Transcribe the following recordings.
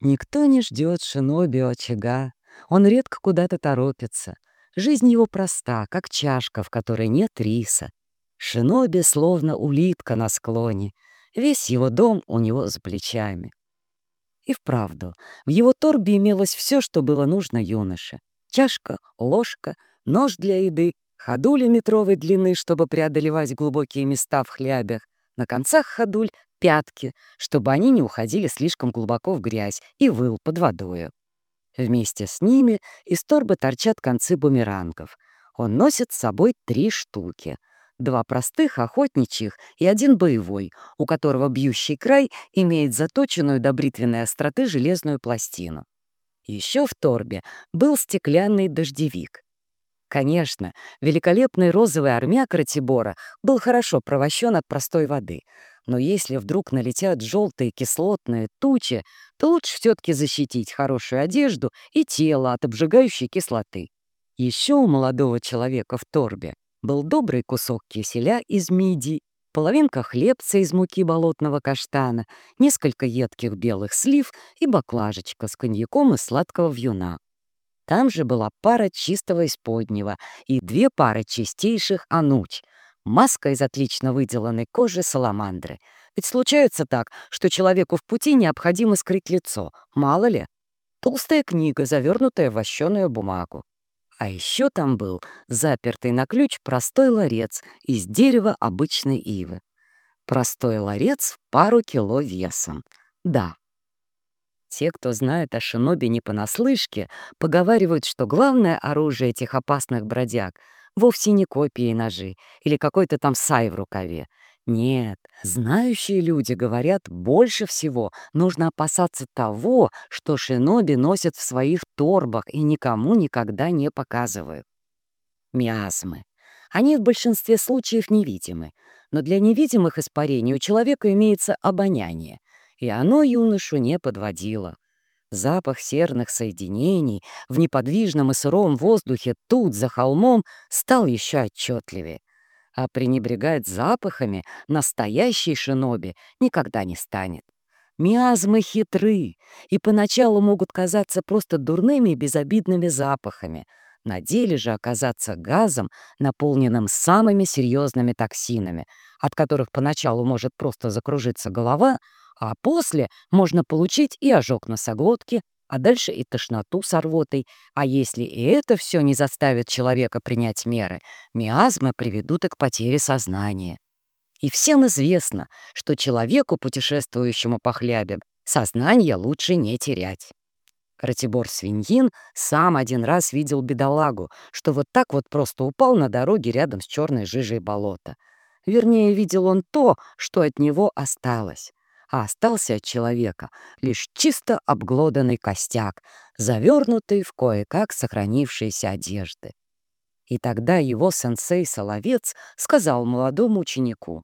Никто не ждет шиноби очага. Он редко куда-то торопится. Жизнь его проста, как чашка, в которой нет риса. Шиноби словно улитка на склоне. Весь его дом у него за плечами. И вправду, в его торбе имелось все, что было нужно юноше. Чашка, ложка, нож для еды, ходули метровой длины, чтобы преодолевать глубокие места в хлябях, на концах ходуль — пятки, чтобы они не уходили слишком глубоко в грязь, и выл под водою. Вместе с ними из торбы торчат концы бумерангов. Он носит с собой три штуки. Два простых, охотничьих, и один боевой, у которого бьющий край имеет заточенную до бритвенной остроты железную пластину. Еще в торбе был стеклянный дождевик. Конечно, великолепный розовый армяк Ратибора был хорошо провощен от простой воды, но если вдруг налетят желтые кислотные тучи, то лучше все-таки защитить хорошую одежду и тело от обжигающей кислоты. Еще у молодого человека в торбе был добрый кусок киселя из мидий, половинка хлебца из муки болотного каштана, несколько едких белых слив и баклажечка с коньяком из сладкого вьюна. Там же была пара чистого исподнего и две пары чистейших ануч, маска из отлично выделанной кожи саламандры. Ведь случается так, что человеку в пути необходимо скрыть лицо, мало ли. Толстая книга, завернутая в вощеную бумагу. А еще там был запертый на ключ простой ларец из дерева обычной ивы. Простой ларец в пару кило весом. Да, те, кто знает о шиноби не понаслышке, поговаривают, что главное оружие этих опасных бродяг вовсе не копии ножи или какой-то там сай в рукаве. Нет, знающие люди говорят, больше всего нужно опасаться того, что шиноби носят в своих торбах и никому никогда не показывают. Миазмы. Они в большинстве случаев невидимы, но для невидимых испарений у человека имеется обоняние, и оно юношу не подводило. Запах серных соединений в неподвижном и сыром воздухе тут, за холмом, стал еще отчетливее. А пренебрегать запахами настоящий шиноби никогда не станет. Миазмы хитры и поначалу могут казаться просто дурными и безобидными запахами, на деле же оказаться газом, наполненным самыми серьезными токсинами, от которых поначалу может просто закружиться голова, а после можно получить и ожог носоглотки, а дальше и тошноту с рвотой. А если и это все не заставит человека принять меры, миазмы приведут и к потере сознания. И всем известно, что человеку, путешествующему по хлябе, сознание лучше не терять. Ратибор Свиньин сам один раз видел бедолагу, что вот так вот просто упал на дороге рядом с черной жижей болота. Вернее, видел он то, что от него осталось а остался от человека лишь чисто обглоданный костяк, завернутый в кое-как сохранившиеся одежды. И тогда его сенсей-соловец сказал молодому ученику,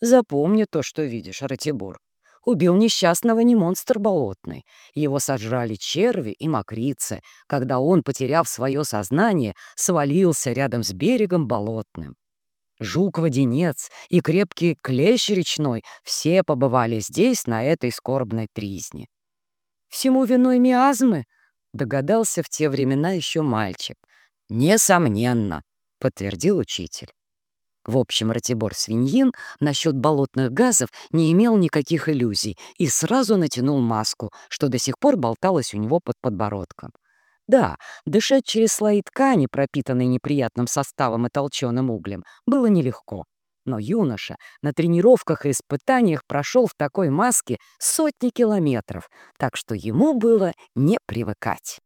«Запомни то, что видишь, Ратибор. Убил несчастного не монстр болотный. Его сожрали черви и мокрицы, когда он, потеряв свое сознание, свалился рядом с берегом болотным. Жук-воденец и крепкий клещ речной все побывали здесь, на этой скорбной призне. «Всему виной миазмы?» — догадался в те времена еще мальчик. «Несомненно», — подтвердил учитель. В общем, Ратибор Свиньин насчет болотных газов не имел никаких иллюзий и сразу натянул маску, что до сих пор болталось у него под подбородком. Да, дышать через слои ткани, пропитанные неприятным составом и толченым углем, было нелегко. Но юноша на тренировках и испытаниях прошел в такой маске сотни километров, так что ему было не привыкать.